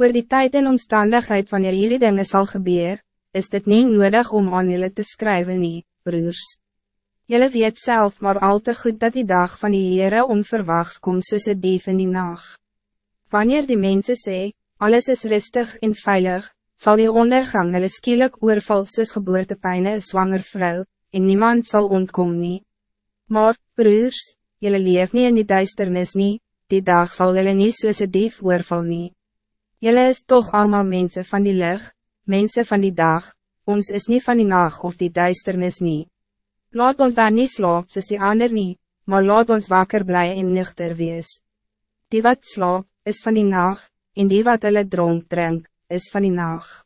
Oor die tijd en omstandigheid wanneer jullie dingen zal gebeuren, is dit niet nodig om aan jullie te schrijven nie, broers. Jullie weet zelf maar al te goed dat die dag van die Heere onverwachts komt een dief in die nacht. Wanneer die mensen sê, alles is rustig en veilig, zal die ondergang hulle skielik oorval soos geboortepijne een zwanger vrouw, en niemand zal ontkom nie. Maar, broers, jullie leef niet in die duisternis nie, die dag zal jullie niet soos een dief oorval nie. Jullie is toch allemaal mensen van die lucht, mensen van die dag, ons is niet van die nacht of die duisternis niet. Laat ons daar niet slaap soos die ander nie, maar laat ons wakker blij en nuchter wees. Die wat slaap, is van die nacht, en die wat hulle dronk drink, is van die nacht.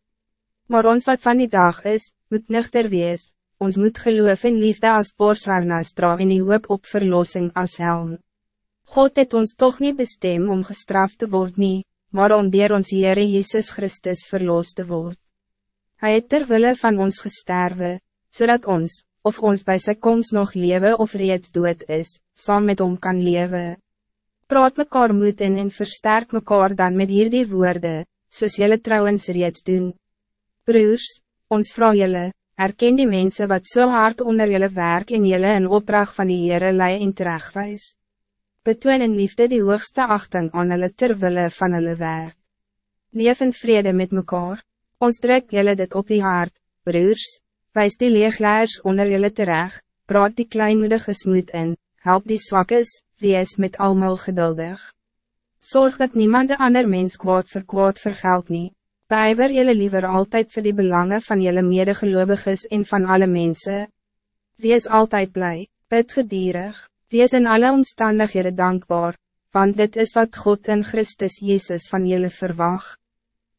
Maar ons wat van die dag is, moet nuchter wees, ons moet geloof en liefde als borsharnas dra en die hoop op verlossing als helm. God het ons toch niet bestem om gestraft te worden, nie, maar om dier ons Heere Jezus Christus verloos te word. Hij het terwille van ons gesterwe, zodat ons, of ons bij sy komst nog leven of reeds dood is, saam met hom kan leven. Praat mekaar moed in en versterk mekaar dan met hierdie woorde, soos jylle trouwens reeds doen. Broers, ons vrouw jylle, erken die mensen wat zo so hard onder jylle werk en jylle in opdracht van die Heere lei en terechtwijs betoon in liefde die hoogste achting aan hulle terwille van hulle werk. Leef in vrede met mekaar, ons druk julle dit op die hart, broers, wijs die leeglaars onder julle terecht, praat die kleinmoedige smoed in, help die zwakkes, wees met almal geduldig. Zorg dat niemand de ander mens kwaad vir kwaad vergeld nie, bijwer julle liever altijd voor die belangen van julle medegeloviges en van alle mensen. Wees altijd blij, bid gedierig. Wees in alle omstandighede dankbaar, want dit is wat God in Christus Jezus van jullie verwacht.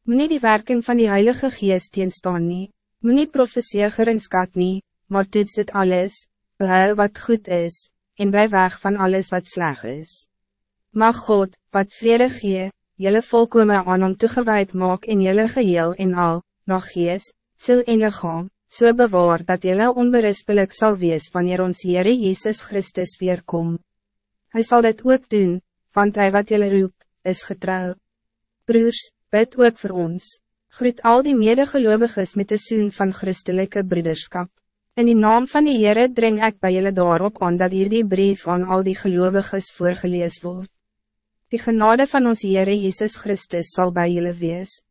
Nie die werking van die Heilige Geest teenstaan nie, moet nie profeseer geringskat nie, maar toets dit alles, behou wat goed is, en bly weg van alles wat sleg is. Mag God, wat vrede gee, jylle volkome aan om toegewijd maak in jylle geheel en al, nog gees, sil en lichaam, so bewaar dat jylle onberispelijk zal wees wanneer ons Heere Jezus Christus weerkom. Hij zal dit ook doen, want hij wat jylle roep, is getrouw. Broers, bid ook voor ons. Groet al die medegeloviges met de zoen van christelijke broederschap. In die naam van die Heere dring ik bij jullie daarop aan dat hier die brief aan al die geloviges voorgelees wordt. Die genade van ons Heere Jezus Christus zal bij jullie wees.